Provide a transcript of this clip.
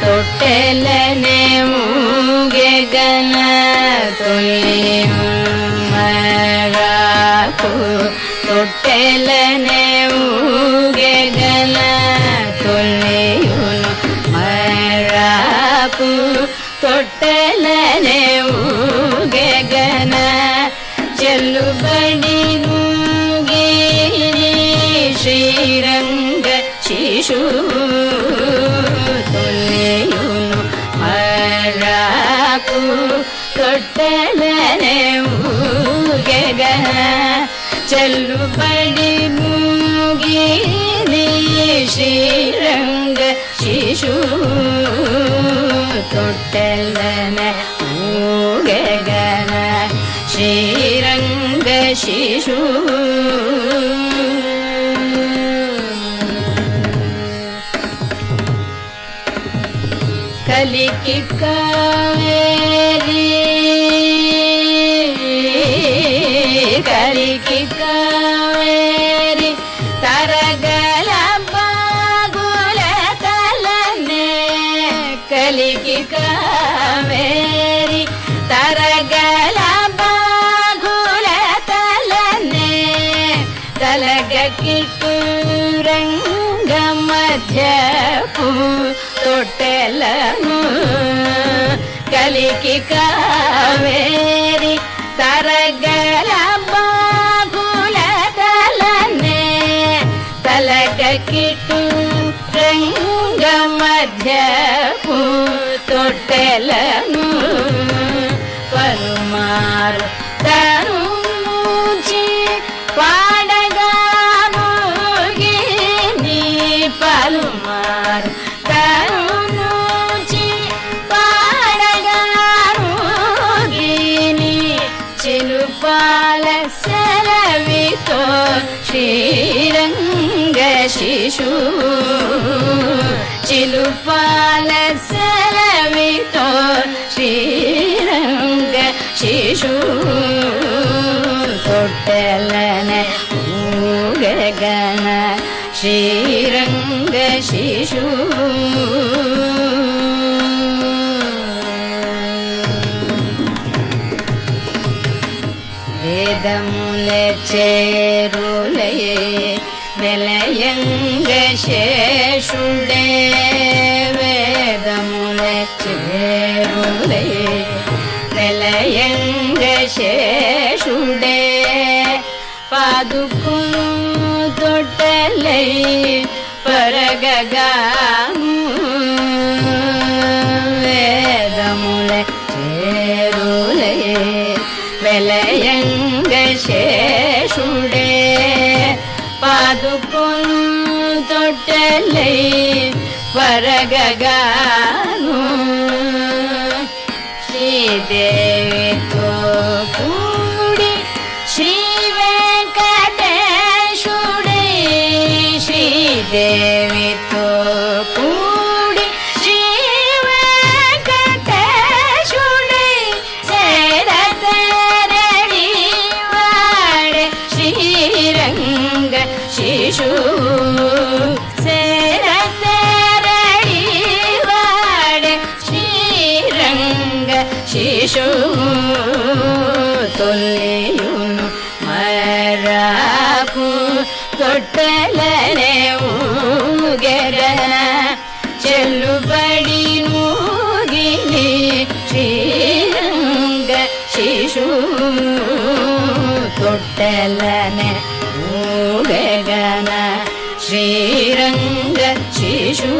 ತೊಟ್ಟೆಲನೆ ಮೂಗೆ ಗನ ತೊಲ್ಲಿಯು ಮರಾಕು ತೊಟ್ಟೆಲನೆ ಮೂಗೆ ಗನ ತೊಲ್ಲಿಯುನು ಮರಾಕು ತೊಟ್ಟೆಲನೆ ಮೂಗೆ ಗನ ಚೆಲ್ಲುಬಡಿ ಮೂಗಿರಿ ಶ್ರೀರಂಗ ಶಿಶು ತೊಟ್ಟಲನೆ ಮೂಗೆಗನ ಚೆಲ್ಲುಬಡಿ ಮೂಗಿರಿ ಶ್ರೀರಂಗ ಶಿಶು ತೊಟ್ಟಲನ ಮೂಗೆಗನ ಶ್ರೀರಂಗ ಶಿಶು ಕಲಿಕಿ కావేరి తరగల బాగుల తలనే తలగకిట్టు రంగమధ్యపు తొట్టెలను కలికి కావేరి తరగల బాగుల తలనే తలగకిట్టు நலனும் பருமாறு தருஞ்சி பாடகானோகி நீ பருமாறு தருஞ்சி பாடகானோகி நீ சிறுபால செலவித்தோ ஸ்ரீரங்க சிசு சிலுபால செ ತೊಟ್ಟಲನ ಮೂಗಗನ ಶ್ರೀರಂಗ ಶಿಶು వేదములే చేరులయే వెలయంగ శేషుడే వేదములే చేరులయే వెలయంగ சேஷுடே பதுக்கும் தொட்டலை பரககாமு வேதமுலை சேருலே விலையங்க சேஷுடே பதுக்கும் தொட்டலை பரககானு ஸ்ரீதே തൊല്ലിയുന്നു മരാകു തൊട്ടലനെ ഊകരന ചെല്ലുപടി മൂകിലി ക്ഷീരംഗ ശിശു തൊട്ടലനെ ഊകരന ശ്രീരംഗ ശിശു